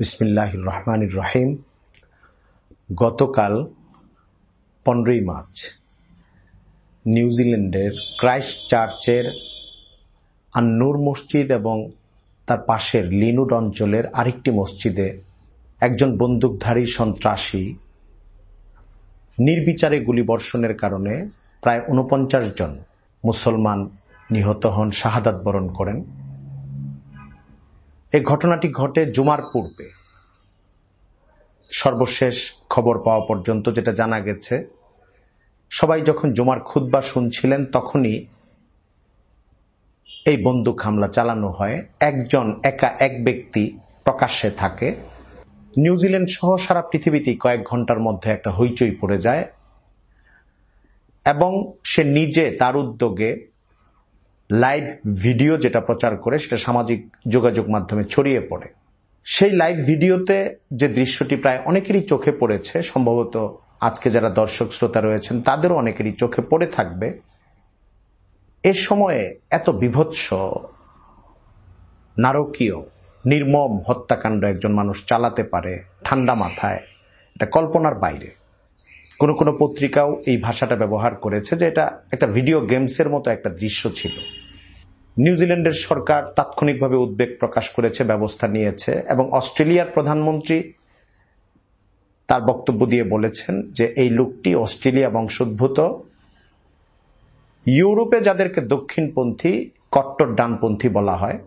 বিসমিল্লাহ রহমান রহিম। গতকাল পনেরোই মার্চ নিউজিল্যান্ডের ক্রাইস্ট চার্চের আন্নুর মসজিদ এবং তার পাশের লিনুড অঞ্চলের আরেকটি মসজিদে একজন বন্দুকধারী সন্ত্রাসী নির্বিচারে গুলিবর্ষণের কারণে প্রায় উনপঞ্চাশ জন মুসলমান নিহত হন, শাহাদাত বরণ করেন। এই ঘটনাটি ঘটে জুমার পূর্বে। সর্বশেষ খবর পাওয়া পর্যন্ত যেটা জানা গেছে, সবাই যখন জুমার খুদ্া শুনছিলেন, তখনই এই বন্দুক হামলা চালানো হয়। একজন একা এক ব্যক্তি প্রকাশ্যে থাকে। নিউজিল্যান্ড সহ সারা পৃথিবীতেই কয়েক ঘণ্টার মধ্যে একটা হইচই পড়ে যায়। এবং সে নিজে তার উদ্যোগে লাইভ ভিডিও যেটা প্রচার করে, সেটা সামাজিক যোগাযোগ মাধ্যমে ছড়িয়ে পড়ে। সেই লাইভ ভিডিওতে যে দৃশ্যটি প্রায় অনেকেরই চোখে পড়েছে, সম্ভবত আজকে যারা দর্শক শ্রোতা রয়েছেন, তাদেরও অনেকেরই চোখে পড়ে থাকবে। এ সময়ে এত বিভৎস, নারকীয়, নির্মম হত্যাকাণ্ড একজন মানুষ চালাতে পারে ঠান্ডা মাথায়, এটা কল্পনার বাইরে। কোনো কোনো পত্রিকাও এই ভাষাটা ব্যবহার করেছে যে এটা একটা ভিডিও গেমসের মতো একটা দৃশ্য ছিল। নিউজিল্যান্ডের সরকার তাৎক্ষণিকভাবে উদ্বেগ প্রকাশ করেছে, ব্যবস্থা নিয়েছে এবং অস্ট্রেলিয়ার প্রধানমন্ত্রী তার বক্তব্য দিয়ে বলেছেন যে এই লোকটি অস্ট্রেলিয়া বংশোদ্ভূত ইউরোপে যাদেরকে দক্ষিণপন্থী কট্টর ডানপন্থী বলা হয়,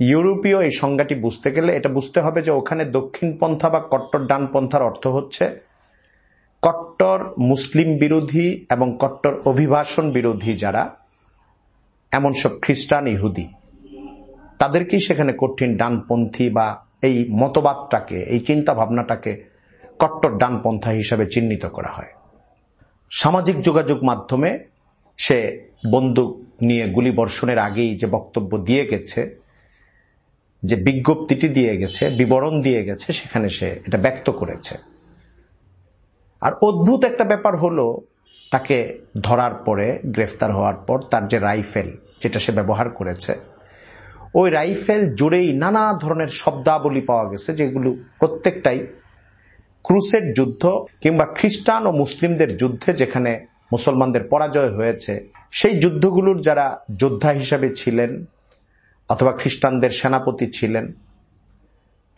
ইউরোপীয় এই সংজ্ঞাটি বুঝতে গেলে এটা বুঝতে হবে যে ওখানে দক্ষিণপন্থা বা কট্টর ডানপন্থার অর্থ হচ্ছে কট্টর মুসলিম বিরোধী এবং কট্টর অভিবাসন বিরোধী যারা, এমন সব খ্রিস্টান, ইহুদি। তাদেরকেই সেখানে কঠিন ডানপন্থী বা এই মতবাদটাকে, এই চিন্তা ভাবনাটাকে কট্টর ডানপন্থা হিসাবে চিহ্নিত করা হয়। সামাজিক যোগাযোগ মাধ্যমে সে বন্দুক নিয়ে গুলি বর্ষণের আগেই যে বক্তব্য দিয়ে গেছে, যে বিজ্ঞপ্তিটি দিয়ে গেছে, বিবরণ দিয়ে গেছে, সেখানে সে এটা ব্যক্ত করেছে। আর অদ্ভুত একটা ব্যাপার হলো, তাকে ধরার পরে, গ্রেফতার হওয়ার পর তার যে রাইফেল, যেটা সে ব্যবহার করেছে, ওই রাইফেল জুড়েই নানা ধরনের শব্দাবলী পাওয়া গেছে, যেগুলো প্রত্যেকটাই ক্রুসের যুদ্ধ কিংবা খ্রিস্টান ও মুসলিমদের যুদ্ধে যেখানে মুসলমানদের পরাজয় হয়েছে, সেই যুদ্ধগুলোর যারা যোদ্ধা হিসাবে ছিলেন অথবা খ্রিস্টানদের সেনাপতি ছিলেন,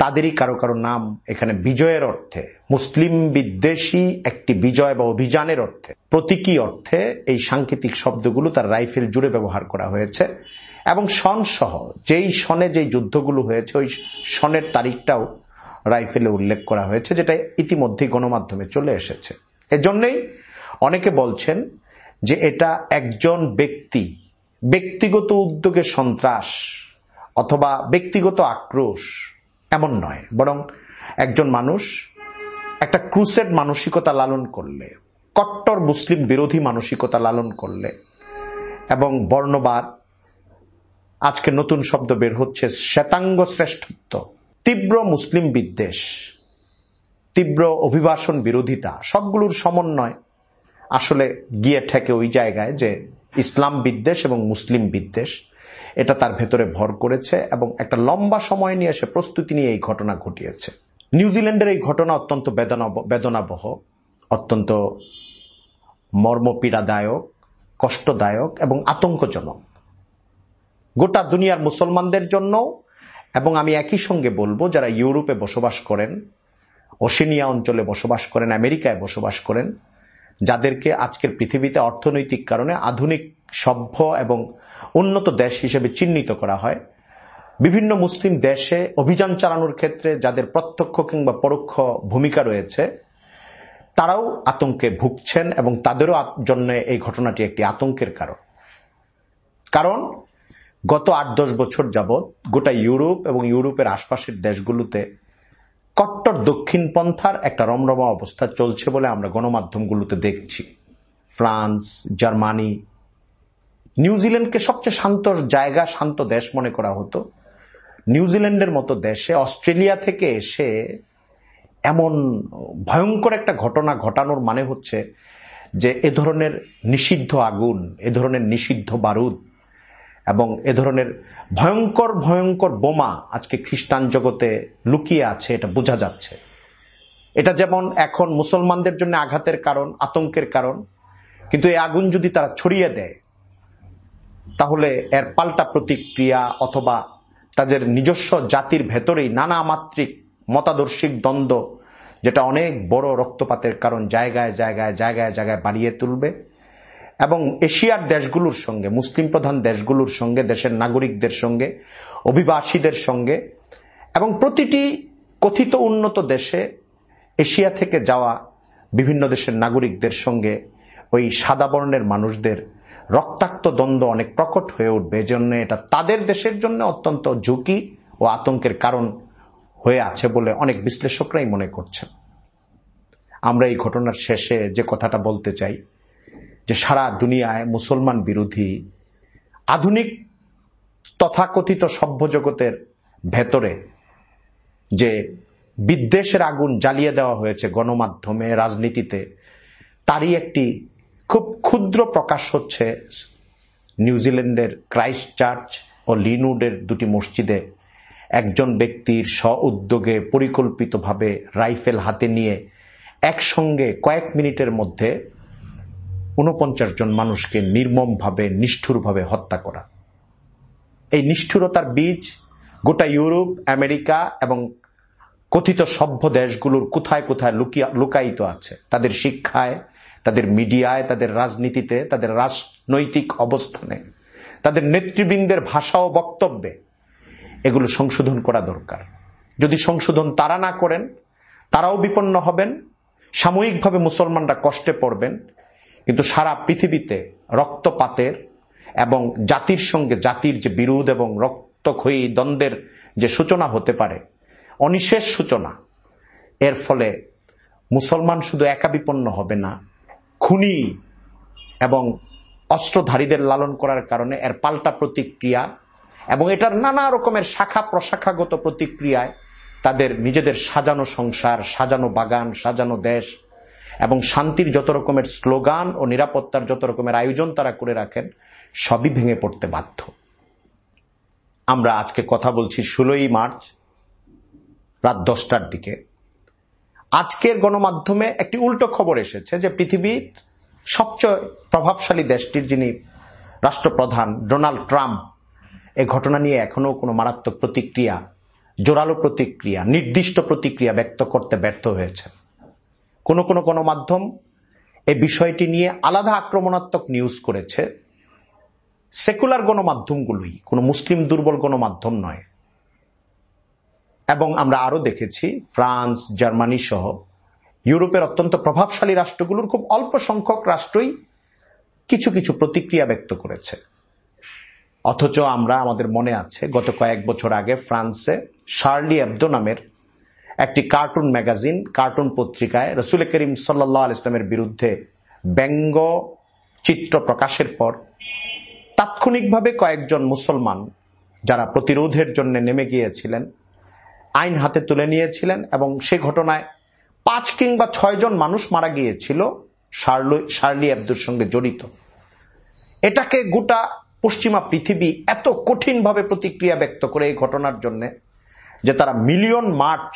তাদেরই কারও কারও নাম এখানে বিজয়ের অর্থে, মুসলিম বিদ্বেষী একটি বিজয় বা অভিযানের অর্থে, প্রতীকী অর্থে এই সাংকেতিক শব্দগুলো তার রাইফেল জুড়ে ব্যবহার করা হয়েছে এবং সন সহ যেই সনে যেই যুদ্ধগুলো হয়েছে, ওই সনের তারিখটাও রাইফেলে উল্লেখ করা হয়েছে, যেটা ইতিমধ্যে গণমাধ্যমে চলে এসেছে। এজন্যই অনেকে বলছেন যে এটা একজন ব্যক্তি, ব্যক্তিগত উদ্যোগে সন্ত্রাস অথবা ব্যক্তিগত আক্রোশ, এমন নয়। বরং একজন মানুষ একটা ক্রুসেড মানসিকতা লালন করলে, কট্টর মুসলিম বিরোধী মানসিকতা লালন করলে এবং বর্ণবাদ, আজকে নতুন শব্দ বের হচ্ছে, শ্বেতাঙ্গ শ্রেষ্ঠত্ব। তীব্র মুসলিম বিদ্বেষ, তীব্র অভিবাসন বিরোধিতা, সবগুলোর সমন্বয় আসলে গিয়ে ঠেকে ওই জায়গায় যে ইসলাম বিদ্বেষ এবং মুসলিম বিদ্বেষ, এটা তার ভেতরে ভর করেছে এবং একটা লম্বা সময় নিয়ে সে প্রস্তুতি নিয়ে এই ঘটনা ঘটিয়েছে। নিউজিল্যান্ডের এই ঘটনা অত্যন্ত বেদনাবহ, অত্যন্ত মর্মপীড়াদায়ক, কষ্টদায়ক এবং আতঙ্কজনক। গোটা দুনিয়ার মুসলমানদের জন্য এবং আমি একই সঙ্গে বলব, যারা ইউরোপে বসবাস করেন, ওশেনিয়া অঞ্চলে বসবাস করেন, আমেরিকায় বসবাস করেন, যাদেরকে আজকের পৃথিবীতে অর্থনৈতিক কারণে আধুনিক, সভ্য এবং উন্নত দেশ হিসেবে চিহ্নিত করা হয়, বিভিন্ন মুসলিম দেশে অভিযান চালানোর ক্ষেত্রে যাদের প্রত্যক্ষ কিংবা পরোক্ষ ভূমিকা রয়েছে, তারাও আতঙ্কে ভুগছেন এবং তাদেরও জন্য এই ঘটনাটি একটি আতঙ্কের কারণ। কারণ গত আট, দশ বছর যাবৎ গোটা ইউরোপ এবং ইউরোপের আশপাশের দেশগুলোতে কট্টর দক্ষিণপন্থার একটা রমরমা অবস্থা চলছে বলে আমরা গণমাধ্যমগুলোতে দেখছি। ফ্রান্স, জার্মানি, নিউজিল্যান্ডকে সবচেয়ে শান্ত জায়গা, শান্ত দেশ মনে করা হতো। নিউজিল্যান্ডের মতো দেশে, অস্ট্রেলিয়া থেকে এসে এমন ভয়ঙ্কর একটা ঘটনা ঘটানোর মানে হচ্ছে যে এ ধরনের নিষিদ্ধ আগুন, এ ধরনের নিষিদ্ধ বারুদ এবং এ ধরনের ভয়ঙ্কর ভয়ঙ্কর বোমা আজকে খ্রিস্টান জগতে লুকিয়ে আছে, এটা বোঝা যাচ্ছে। এটা যেমন এখন মুসলমানদের জন্য আঘাতের কারণ, আতঙ্কের কারণ, কিন্তু এই আগুন যদি তারা ছড়িয়ে দেয়, তাহলে এর পাল্টা প্রতিক্রিয়া অথবা তাদের নিজস্ব জাতির ভেতরেই নানা মাত্রিক মতাদর্শিক দ্বন্দ্ব, যেটা অনেক বড় রক্তপাতের কারণ, জায়গায় জায়গায় জায়গায় জায়গায় বাড়িয়ে তুলবে। এবং এশিয়ার দেশগুলোর সঙ্গে, মুসলিম প্রধান দেশগুলোর সঙ্গে, দেশের নাগরিকদের সঙ্গে, অভিবাসীদের সঙ্গে, এবং প্রতিটি কথিত উন্নত দেশে এশিয়া থেকে যাওয়া বিভিন্ন দেশের নাগরিকদের সঙ্গে ওই সাদা বর্ণের মানুষদের রক্তাক্ত দ্বন্দ্ব অনেক প্রকট হয়ে উঠবে। এজন্য এটা তাদের দেশের জন্য অত্যন্ত ঝুঁকি ও আতঙ্কের কারণ হয়ে আছে বলে অনেক বিশ্লেষকরাই মনে করছেন। আমরা এই ঘটনার শেষে যে কথাটা বলতে চাই যে সারা দুনিয়ায় মুসলমান বিরোধী আধুনিক তথাকথিত সভ্য জগতের ভেতরে যে বিদ্বেষের আগুন জ্বালিয়ে দেওয়া হয়েছে গণমাধ্যমে, রাজনীতিতে, তারই একটি খুব ক্ষুদ্র প্রকাশ হচ্ছে নিউজিল্যান্ডের ক্রাইস্ট চার্চ ও লিনউডের দুটি মসজিদে। একজন ব্যক্তির স্ব উদ্যোগে পরিকল্পিতভাবে রাইফেল হাতে নিয়ে একসঙ্গে কয়েক মিনিটের মধ্যে উনপঞ্চাশ জন মানুষকে নির্মমভাবে, নিষ্ঠুরভাবে হত্যা করা। এই নিষ্ঠুরতার বীজ গোটা ইউরোপ, আমেরিকা এবং কথিত সভ্য দেশগুলোর কোথায় কোথায় লুকিয়া, লুকায়িত আছে। তাদের শিক্ষায়, তাদের মিডিয়ায়, তাদের রাজনীতিতে, তাদের রাজনৈতিক অবস্থানে, তাদের নেতৃবৃন্দের ভাষা ও বক্তব্যে এগুলো সংশোধন করা দরকার। যদি সংশোধন তারা না করেন, তারাও বিপন্ন হবেন, সাময়িকভাবে মুসলমানরা কষ্টে পড়বেন কিন্তু সারা পৃথিবীতে রক্তপাতের এবং জাতির সঙ্গে জাতির যে বিরোধ এবং রক্তক্ষয়ী দ্বন্দ্বের যে সূচনা হতে পারে, অনিশেষ সূচনা, এর ফলে মুসলমান শুধু একা বিপন্ন হবে না, খুনি এবং অস্ত্রধারীদের লালন করার কারণে এর পাল্টা প্রতিক্রিয়া এবং এটার নানা রকমের শাখা প্রশাখাগত প্রতিক্রিয়ায় তাদের নিজেদের সাজানো সংসার, সাজানো বাগান, সাজানো দেশ এবং শান্তির যত রকমের স্লোগান ও নিরাপত্তার যত রকমের আয়োজন তারা করে রাখেন, সবই ভেঙে পড়তে বাধ্য। আমরা আজকে কথা বলছি ষোলোই মার্চ, রাত দশটার দিকে। আজকের গণমাধ্যমে একটি উল্টো খবর এসেছে যে পৃথিবীর সবচেয়ে প্রভাবশালী দেশটির যিনি রাষ্ট্রপ্রধান ডোনাল্ড ট্রাম্প, এ ঘটনা নিয়ে এখনও কোনো মারাত্মক প্রতিক্রিয়া, জোরালো প্রতিক্রিয়া, নির্দিষ্ট প্রতিক্রিয়া ব্যক্ত করতে ব্যর্থ হয়েছে কোনো কোনো গণমাধ্যম এ বিষয়টি নিয়ে আলাদা আক্রমণাত্মক নিউজ করেছে। সেকুলার গণমাধ্যমগুলোই, কোনো মুসলিম দুর্বল গণমাধ্যম নয়। এবং আমরা আরও দেখেছি, ফ্রান্স, জার্মানি সহ ইউরোপের অত্যন্ত প্রভাবশালী রাষ্ট্রগুলোর খুব অল্প সংখ্যক রাষ্ট্রই কিছু কিছু প্রতিক্রিয়া ব্যক্ত করেছে। অথচ আমরা, আমাদের মনে আছে, গত কয়েক বছর আগে ফ্রান্সে শার্লি অ্যাবদো নামের একটি কার্টুন ম্যাগাজিন, কার্টুন পত্রিকায় রসুল করিম সাল্লাহ ইসলামের বিরুদ্ধে ব্যঙ্গ চিত্র প্রকাশের পর তাৎক্ষণিকভাবে কয়েকজন মুসলমান যারা প্রতিরোধের জন্য নেমে গিয়েছিলেন, আইন হাতে তুলে নিয়েছিলেন এবং সে ঘটনায় পাঁচ কিংবা ছয়জন মানুষ মারা গিয়েছিল শার্লি আব্দুর সঙ্গে জড়িত। এটাকে গোটা পশ্চিমা পৃথিবী এত কঠিনভাবে প্রতিক্রিয়া ব্যক্ত করে এই ঘটনার জন্য যে তারা মিলিয়ন মার্চ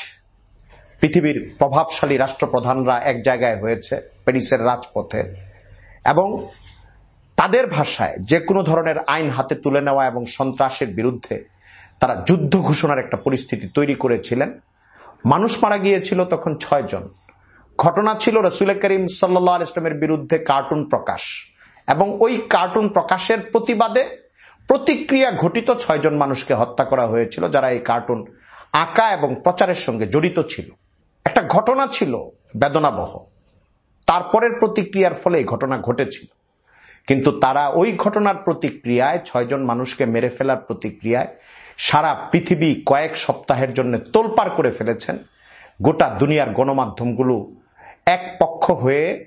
পৃথিবীর প্রভাবশালী রাষ্ট্রপ্রধানরা এক জায়গায় হয়েছে, প্যারিসের রাজপথে। এবং তাদের ভাষায় যে কোনো ধরনের আইন হাতে তুলে নেওয়া এবং সন্ত্রাসের বিরুদ্ধে তারা যুদ্ধ ঘোষণার একটা পরিস্থিতি তৈরি করেছিলেন। মানুষ মারা গিয়েছিল তখন ছয় জন। ঘটনা ছিল রসুল করিম সাল্লাহ ইসলামের বিরুদ্ধে কার্টুন প্রকাশ। এবং ওই কার্টুন প্রকাশের প্রতিবাদে প্রতিক্রিয়া ঘটিত ছয়জন মানুষকে হত্যা করা হয়েছিল, যারা এই কার্টুন আঁকা এবং প্রচারের সঙ্গে জড়িত ছিল। একটা ঘটনা ছিল বেদনাবহ। তারপরের প্রতিক্রিয়ার ফলে এই ঘটনা ঘটেছিল। কিন্তু তারা ওই ঘটনার প্রতিক্রিয়ায় ছয়জন মানুষকে মেরে ফেলার প্রতিক্রিয়ায় সারা পৃথিবী কয়েক সপ্তাহের জন্য তোলপার করে ফেলেছেন। গোটা দুনিয়ার গণমাধ্যমগুলো এক পক্ষ হয়ে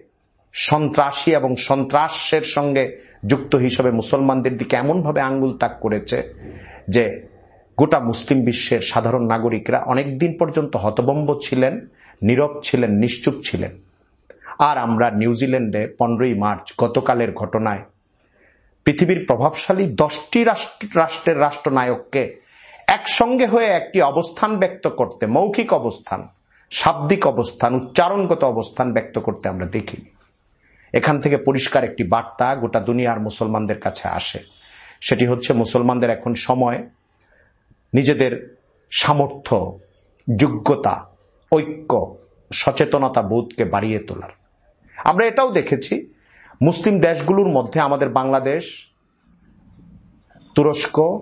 সন্ত্রাসী এবং সন্ত্রাসের সঙ্গে যুক্ত হিসেবে মুসলমানদের দিকে এমনভাবে আঙ্গুল তাক করেছে যে গোটা মুসলিম বিশ্বের সাধারণ নাগরিকরা অনেকদিন পর্যন্ত হতবম্ব ছিলেন, নীরব ছিলেন, নিশ্চুপ ছিলেন। আর আমরা নিউজিল্যান্ডে পনেরোই মার্চ গতকালের ঘটনায় পৃথিবীর প্রভাবশালী দশটি রাষ্ট্রের রাষ্ট্রনায়ককে একসঙ্গে হয়ে একটি অবস্থান ব্যক্ত করতে, মৌখিক অবস্থান, শাব্দিক অবস্থান, উচ্চারণগত অবস্থান ব্যক্ত করতে আমরা দেখিনি। এখান থেকে পরিষ্কার একটি বার্তা গোটা দুনিয়ার মুসলমানদের কাছে আসে। সেটি হচ্ছে মুসলমানদের এখন সময় নিজেদের সামর্থ্য, যোগ্যতা, ঐক্য, সচেতনতা বোধকে বাড়িয়ে তোলার। আমরা এটাও দেখেছি, মুসলিম দেশগুলোর মধ্যে আমাদের বাংলাদেশ, তুরস্ক,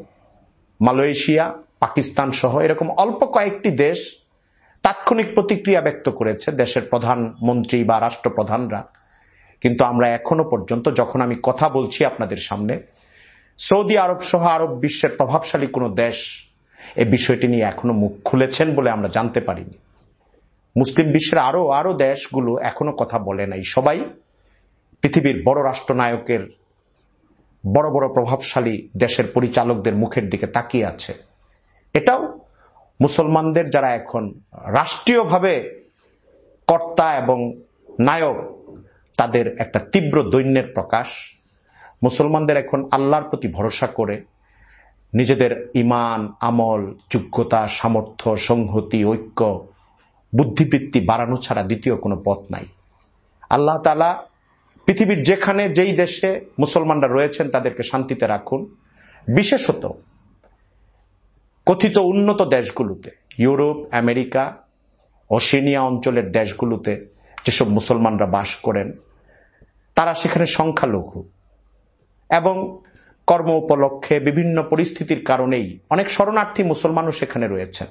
মালয়েশিয়া, পাকিস্তান সহ এরকম অল্প কয়েকটি দেশ তাৎক্ষণিক প্রতিক্রিয়া ব্যক্ত করেছে দেশের প্রধানমন্ত্রী বা রাষ্ট্রপ্রধানরা। কিন্তু আমরা এখনও পর্যন্ত যখন আমি কথা বলছি আপনাদের সামনে, সৌদি আরব সহ আরব বিশ্বের প্রভাবশালী কোনো দেশ এই বিষয়টি নিয়ে এখনও মুখ খুলেছেন বলে আমরা জানতে পারিনি। মুসলিম বিশ্বের আরও আরও দেশগুলো এখনও কথা বলে নাই। সবাই পৃথিবীর বড় রাষ্ট্রনায়কের বড় বড় প্রভাবশালী দেশের পরিচালকদের মুখের দিকে তাকিয়ে আছে। এটাও মুসলমানদের যারা এখন রাষ্ট্রীয়ভাবে কর্তা এবং নায়ক, তাদের একটা তীব্র দৈন্যের প্রকাশ। মুসলমানদের এখন আল্লাহর প্রতি ভরসা করে নিজেদের ইমান, আমল, যোগ্যতা, সামর্থ্য, সংহতি, ঐক্য, বুদ্ধিবৃত্তি বাড়ানো ছাড়া দ্বিতীয় কোনো পথ নাই। আল্লাহ তালা পৃথিবীর যেখানে যেই দেশে মুসলমানরা রয়েছেন তাদেরকে শান্তিতে রাখুন। বিশেষত কথিত উন্নত দেশগুলোতে, ইউরোপ, আমেরিকা অসেনিয়া অঞ্চলের দেশগুলোতে যেসব মুসলমানরা বাস করেন, তারা সেখানে সংখ্যালঘু এবং কর্ম উপলক্ষে বিভিন্ন পরিস্থিতির কারণেই অনেক শরণার্থী মুসলমানও সেখানে রয়েছেন।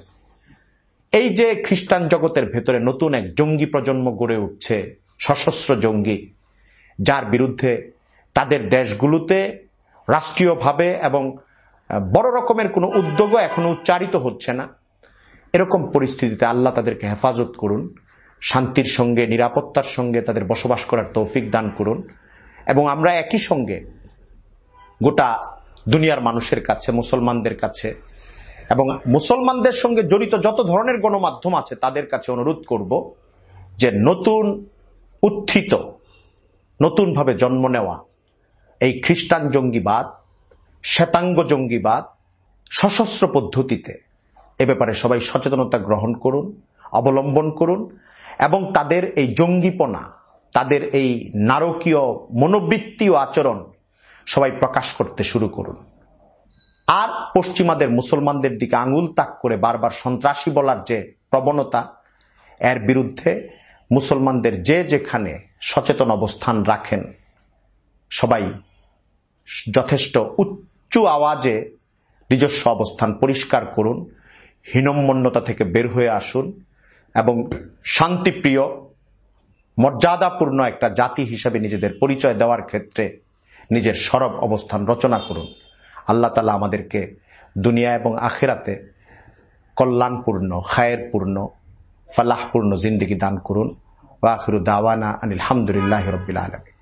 এই যে খ্রিস্টান জগতের ভেতরে নতুন এক জঙ্গি প্রজন্ম গড়ে উঠছে, সশস্ত্র জঙ্গি, যার বিরুদ্ধে তাদের দেশগুলোতে রাষ্ট্রীয়ভাবে এবং বড় রকমের কোনো উদ্যোগও এখনও উচ্চারিত হচ্ছে না। এরকম পরিস্থিতিতে আল্লাহ তাদেরকে হেফাজত করুন, শান্তির সঙ্গে, নিরাপত্তার সঙ্গে তাদের বসবাস করার তৌফিক দান করুন এবং আমরা একই সঙ্গে গোটা দুনিয়ার মানুষের কাছে, মুসলমানদের কাছে। এবং মুসলমানদের সঙ্গে জড়িত যত ধরনের গণমাধ্যম আছে, তাদের কাছে অনুরোধ করব যে নতুন উত্থিত, নতুনভাবে জন্ম নেওয়া এই খ্রিস্টান জঙ্গিবাদ, শ্বেতাঙ্গ জঙ্গিবাদ সশস্ত্র পদ্ধতিতে এ ব্যাপারে সবাই সচেতনতা গ্রহণ করুন, অবলম্বন করুন এবং তাদের এই জঙ্গিপনা, তাদের এই নারকীয় মনোবৃত্তি ও আচরণ সবাই প্রকাশ করতে শুরু করুন। আর পশ্চিমাদের মুসলমানদের দিকে আঙুল তাক করে বারবার সন্ত্রাসী বলার যে প্রবণতা, এর বিরুদ্ধে মুসলমানদের যে যেখানে সচেতন অবস্থান রাখেন, সবাই যথেষ্ট উচ্চ আওয়াজে নিজস্ব অবস্থান পরিষ্কার করুন, হীনম্মন্যতা থেকে বের হয়ে আসুন এবং শান্তিপ্রিয়, মর্যাদাপূর্ণ একটা জাতি হিসাবে নিজেদের পরিচয় দেওয়ার ক্ষেত্রে নিজের সরব অবস্থান রচনা করুন। আল্লাহ তালা আমাদেরকে দুনিয়া এবং আখেরাতে কল্যাণপূর্ণ, খায়েরপূর্ণ, ফালাহপূর্ণ জিন্দিগি দান করুন। ওয়াখিরু দাওয়ানা আনিল হামদুলিল্লাহ রবিল আলমী